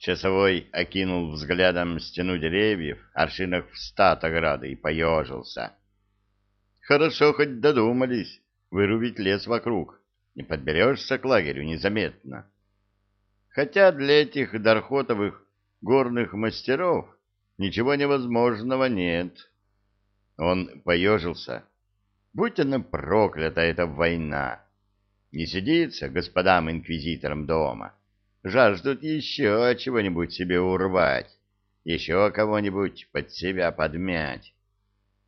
Часовой окинул взглядом стену деревьев, аршинах в стат ограды и поежился. Хорошо хоть додумались вырубить лес вокруг. Не подберешься к лагерю незаметно. Хотя для этих дархотовых горных мастеров ничего невозможного нет. Он поежился. Будь она проклята, эта война! Не сидится господам-инквизиторам дома. Жаждут еще чего-нибудь себе урвать, еще кого-нибудь под себя подмять,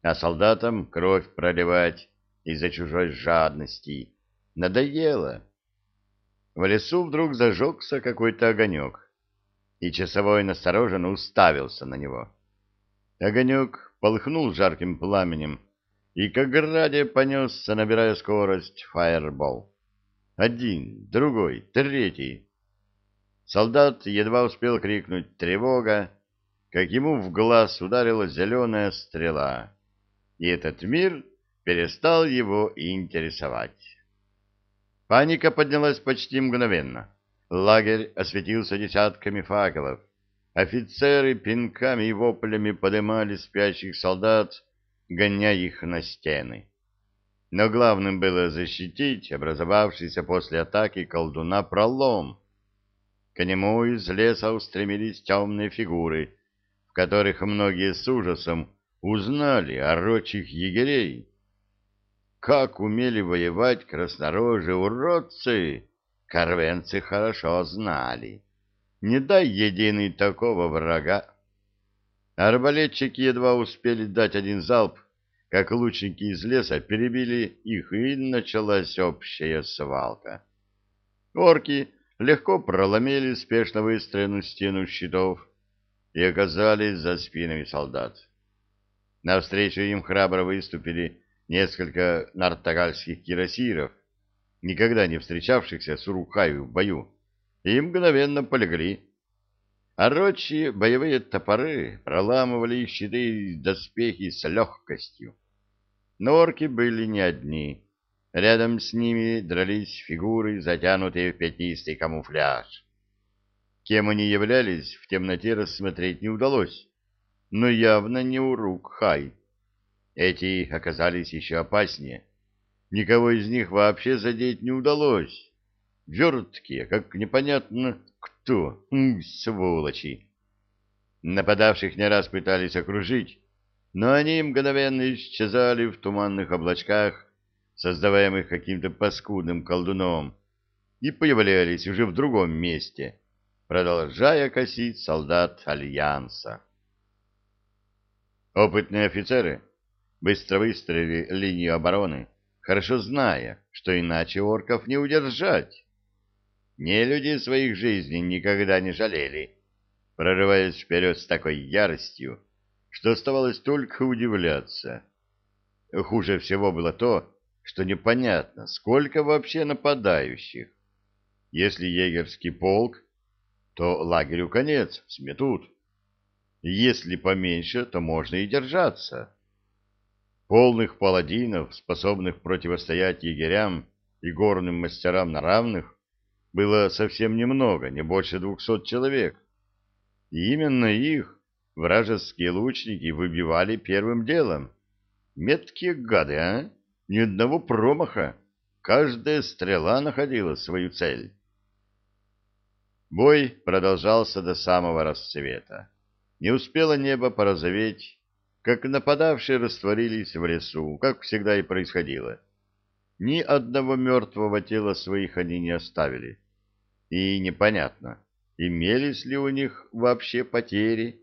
а солдатам кровь проливать из-за чужой жадности. Надоело. В лесу вдруг зажегся какой-то огонек, и часовой настороженно уставился на него. Огонек полыхнул жарким пламенем, и как граде понесся, набирая скорость, фаербол. Один, другой, третий. Солдат едва успел крикнуть «Тревога!», как ему в глаз ударила зеленая стрела, и этот мир перестал его интересовать. Паника поднялась почти мгновенно. Лагерь осветился десятками факелов. Офицеры пинками и воплями подымали спящих солдат, гоняя их на стены. Но главным было защитить образовавшийся после атаки колдуна пролом. К нему из леса устремились темные фигуры, в которых многие с ужасом узнали орочих егерей. Как умели воевать краснорожие уродцы, корвенцы хорошо знали. Не дай единый такого врага. Арбалетчики едва успели дать один залп, как лучники из леса перебили их, и началась общая свалка. Орки легко проломили спешно выстроенную стену щитов и оказались за спинами солдат. Навстречу им храбро выступили несколько нартагальских кирасиров, никогда не встречавшихся с Урукхаю в бою, и мгновенно полегли. Орочьи боевые топоры проламывали щиты и доспехи с легкостью. Но орки были не одни. Рядом с ними дрались фигуры, затянутые в пятнистый камуфляж. Кем они являлись, в темноте рассмотреть не удалось, но явно не урук Хай. Эти оказались еще опаснее. Никого из них вообще задеть не удалось. Верткие, как непонятно кто, сволочи. Нападавших не раз пытались окружить, но они мгновенно исчезали в туманных облачках, создаваемых каким-то паскудным колдуном, и появлялись уже в другом месте, продолжая косить солдат Альянса. Опытные офицеры быстро выстроили линию обороны, хорошо зная, что иначе орков не удержать. Не люди своих жизней никогда не жалели, прорываясь вперед с такой яростью, что оставалось только удивляться. Хуже всего было то, что непонятно, сколько вообще нападающих. Если егерский полк, то лагерю конец, сметут. Если поменьше, то можно и держаться. Полных паладинов, способных противостоять егерям и горным мастерам на равных, было совсем немного, не больше двухсот человек. И именно их Вражеские лучники выбивали первым делом. Меткие гады, а? Ни одного промаха. Каждая стрела находила свою цель. Бой продолжался до самого рассвета. Не успело небо порозоветь, как нападавшие растворились в лесу, как всегда и происходило. Ни одного мертвого тела своих они не оставили. И непонятно, имелись ли у них вообще потери,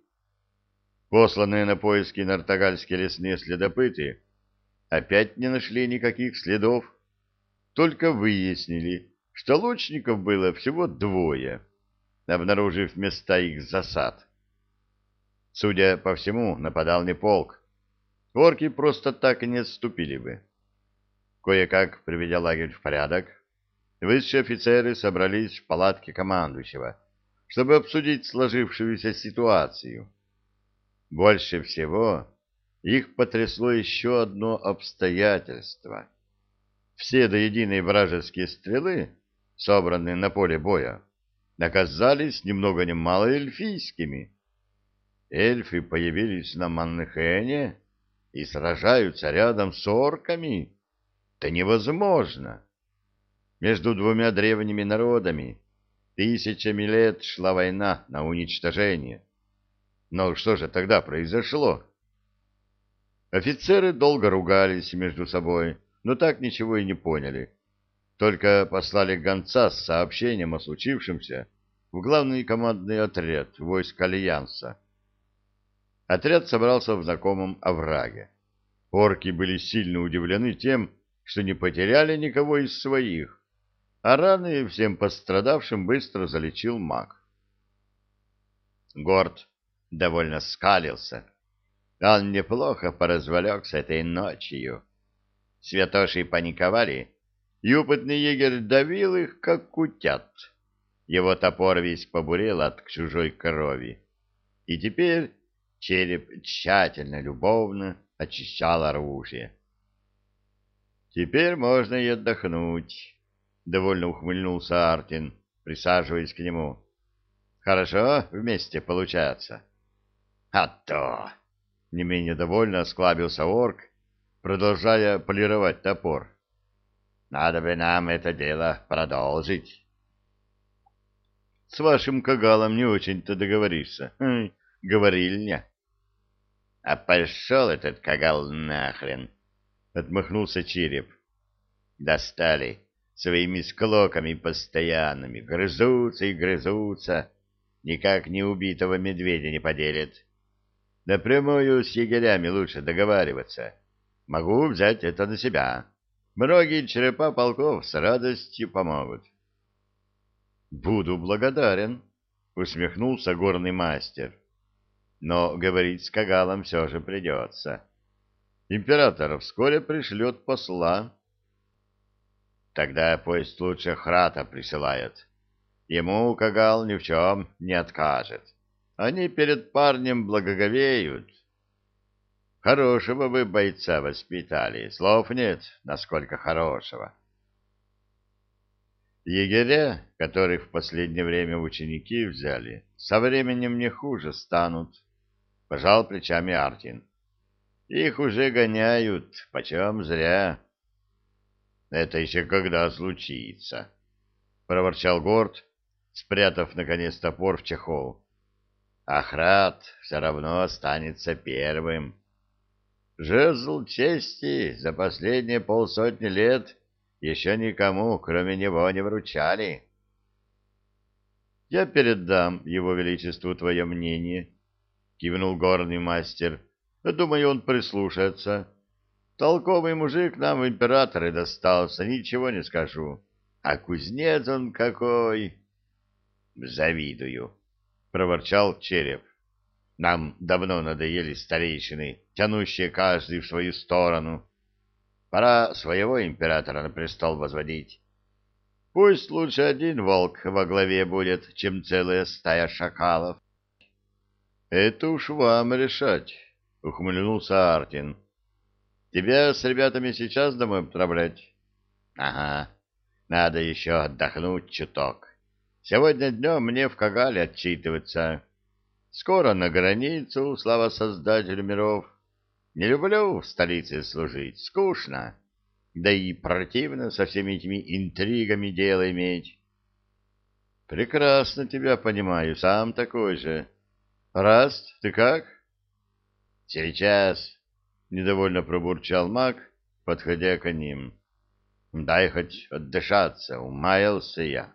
Посланные на поиски нартагальские лесные следопыты опять не нашли никаких следов, только выяснили, что лучников было всего двое, обнаружив места их засад. Судя по всему, нападал не полк. Орки просто так и не отступили бы. Кое-как, приведя лагерь в порядок, высшие офицеры собрались в палатке командующего, чтобы обсудить сложившуюся ситуацию. Больше всего их потрясло еще одно обстоятельство. Все до единой вражеские стрелы, собранные на поле боя, оказались ни много ни мало эльфийскими. Эльфы появились на Маннехене и сражаются рядом с орками. Это невозможно. Между двумя древними народами тысячами лет шла война на уничтожение. Но что же тогда произошло? Офицеры долго ругались между собой, но так ничего и не поняли. Только послали гонца с сообщением о случившемся в главный командный отряд войск Альянса. Отряд собрался в знакомом овраге. Орки были сильно удивлены тем, что не потеряли никого из своих, а раны всем пострадавшим быстро залечил маг. Горд довольно скалился. Он неплохо поразвалекся этой ночью. Святоши паниковали, и опытный егерь давил их, как кутят. Его топор весь побурел от чужой крови. И теперь череп тщательно, любовно очищал оружие. «Теперь можно и отдохнуть», — довольно ухмыльнулся Артин, присаживаясь к нему. «Хорошо вместе получается». «А то!» — не менее довольно осклабился орк, продолжая полировать топор. «Надо бы нам это дело продолжить». «С вашим кагалом не очень-то договоришься. Хм, говорильня». «А пошел этот кагал нахрен!» — отмахнулся череп. «Достали своими склоками постоянными, грызутся и грызутся, никак не убитого медведя не поделят. Напрямую с егерями лучше договариваться. Могу взять это на себя. Многие черепа полков с радостью помогут». «Буду благодарен», — усмехнулся горный мастер но говорить с Кагалом все же придется. Император вскоре пришлет посла. Тогда пусть лучше Храта присылает. Ему Кагал ни в чем не откажет. Они перед парнем благоговеют. Хорошего вы бойца воспитали, слов нет, насколько хорошего. Егеря, которых в последнее время ученики взяли, со временем не хуже станут. — пожал плечами Артин. «Их уже гоняют, почем зря». «Это еще когда случится?» — проворчал Горд, спрятав, наконец, топор в чехол. «Ахрат все равно останется первым. Жезл чести за последние полсотни лет еще никому, кроме него, не вручали». «Я передам его величеству твое мнение», кивнул горный мастер. Думаю, он прислушается. Толковый мужик нам в императоры достался, ничего не скажу. А кузнец он какой! Завидую, проворчал череп. Нам давно надоели старейшины, тянущие каждый в свою сторону. Пора своего императора на престол возводить. Пусть лучше один волк во главе будет, чем целая стая шакалов. — Это уж вам решать, — ухмыльнулся Артин. — Тебя с ребятами сейчас домой отправлять? — Ага, надо еще отдохнуть чуток. Сегодня днем мне в Кагале отчитываться. Скоро на границу, слава Создателю миров. Не люблю в столице служить, скучно. Да и противно со всеми этими интригами дело иметь. — Прекрасно тебя понимаю, сам такой же. — Раст, ты как? Сейчас, недовольно пробурчал маг, подходя к ним. Дай хоть отдышаться, умаялся я.